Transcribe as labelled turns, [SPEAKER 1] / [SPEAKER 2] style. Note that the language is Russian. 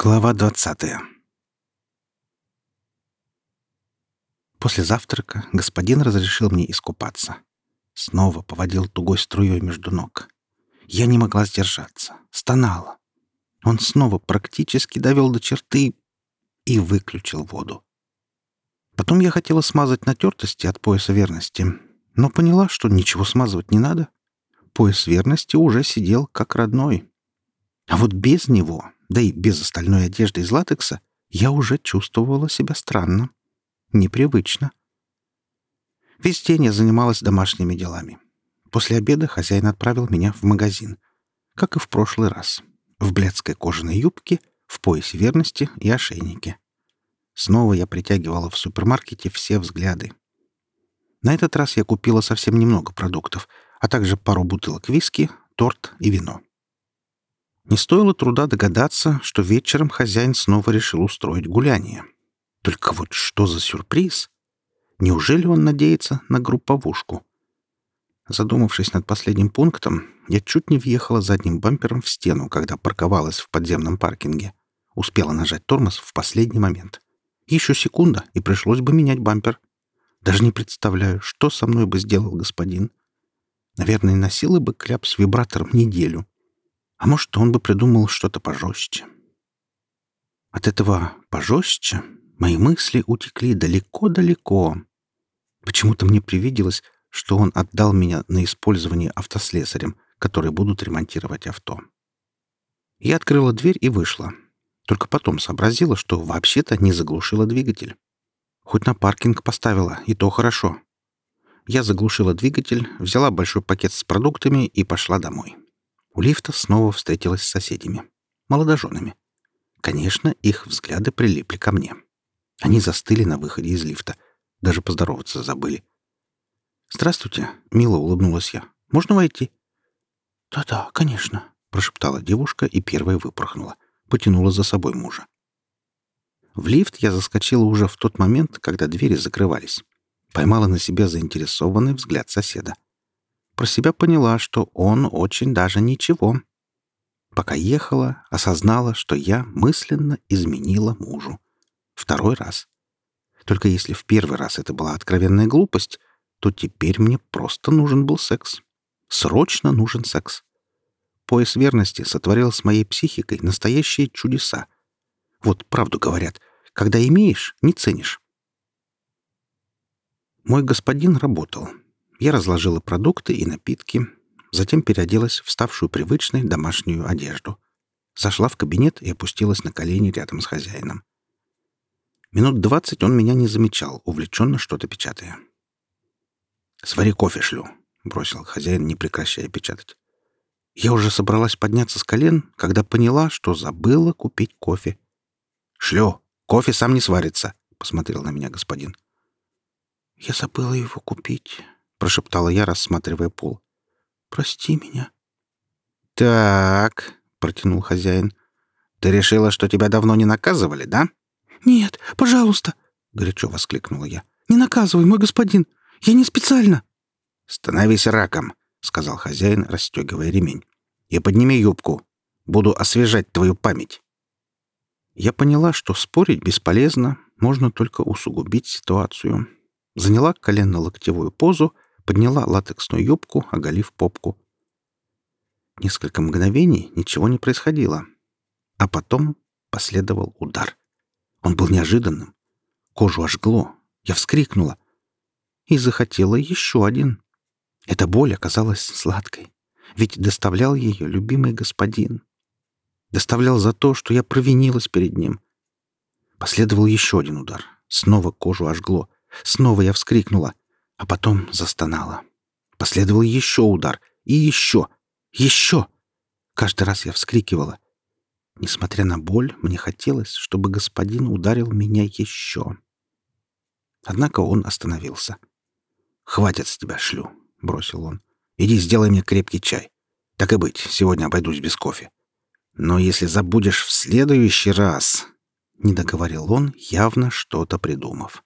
[SPEAKER 1] Глава двадцатая После завтрака господин разрешил мне искупаться. Снова поводил тугой струей между ног. Я не могла сдержаться, стонала. Он снова практически довел до черты и выключил воду. Потом я хотела смазать натертости от пояса верности, но поняла, что ничего смазывать не надо. Пояс верности уже сидел как родной. А вот без него да и без остальной одежды из латекса, я уже чувствовала себя странно. Непривычно. Весь день я занималась домашними делами. После обеда хозяин отправил меня в магазин. Как и в прошлый раз. В блядской кожаной юбке, в поясе верности и ошейнике. Снова я притягивала в супермаркете все взгляды. На этот раз я купила совсем немного продуктов, а также пару бутылок виски, торт и вино. Не стоило труда догадаться, что вечером хозяин снова решил устроить гуляние. Только вот что за сюрприз? Неужели он надеется на групповушку? Задумавшись над последним пунктом, я чуть не въехала задним бампером в стену, когда парковалась в подземном паркинге. Успела нажать тормоз в последний момент. Еще секунда, и пришлось бы менять бампер. Даже не представляю, что со мной бы сделал господин. Наверное, носила бы кляп с вибратором неделю. А может, он бы придумал что-то пожестче. От этого пожестче мои мысли утекли далеко-далеко. Почему-то мне привиделось, что он отдал меня на использование автослесарем, которые будут ремонтировать авто. Я открыла дверь и вышла. Только потом сообразила, что вообще-то не заглушила двигатель. Хоть на паркинг поставила, и то хорошо. Я заглушила двигатель, взяла большой пакет с продуктами и пошла домой. У лифта снова встретилась с соседями. Молодоженами. Конечно, их взгляды прилипли ко мне. Они застыли на выходе из лифта. Даже поздороваться забыли. «Здравствуйте», — мило улыбнулась я. «Можно войти?» «Да-да, конечно», — прошептала девушка и первая выпорхнула. Потянула за собой мужа. В лифт я заскочила уже в тот момент, когда двери закрывались. Поймала на себя заинтересованный взгляд соседа про себя поняла, что он очень даже ничего. Пока ехала, осознала, что я мысленно изменила мужу. Второй раз. Только если в первый раз это была откровенная глупость, то теперь мне просто нужен был секс. Срочно нужен секс. Пояс верности сотворил с моей психикой настоящие чудеса. Вот правду говорят, когда имеешь, не ценишь. Мой господин работал, я разложила продукты и напитки, затем переоделась в ставшую привычной домашнюю одежду. Зашла в кабинет и опустилась на колени рядом с хозяином. Минут двадцать он меня не замечал, увлеченно что-то печатая. «Свари кофе шлю», — бросил хозяин, не прекращая печатать. Я уже собралась подняться с колен, когда поняла, что забыла купить кофе. «Шлю! Кофе сам не сварится», — посмотрел на меня господин. «Я забыла его купить», — прошептала я, рассматривая пол. «Прости меня». «Так», — протянул хозяин, — «ты решила, что тебя давно не наказывали, да?»
[SPEAKER 2] «Нет, пожалуйста», — горячо воскликнула я. «Не наказывай, мой господин. Я не специально».
[SPEAKER 1] «Становись раком», — сказал хозяин, расстегивая ремень. «И подними юбку. Буду освежать твою память». Я поняла, что спорить бесполезно, можно только усугубить ситуацию. Заняла коленно-локтевую позу — подняла латексную юбку, оголив попку. Несколько мгновений ничего не происходило. А потом последовал удар. Он был неожиданным. Кожу ожгло. Я вскрикнула. И захотела еще один. Эта боль оказалась сладкой. Ведь доставлял ее любимый господин. Доставлял за то, что я провинилась перед ним. Последовал еще один удар. Снова кожу ожгло. Снова я вскрикнула а потом застонала. Последовал еще удар. И еще. Еще. Каждый раз я вскрикивала. Несмотря на боль, мне хотелось, чтобы господин ударил меня еще. Однако он остановился. «Хватит с тебя, шлю», — бросил он. «Иди сделай мне крепкий чай. Так и быть, сегодня обойдусь без кофе. Но если забудешь в следующий раз...» — не договорил он, явно что-то придумав.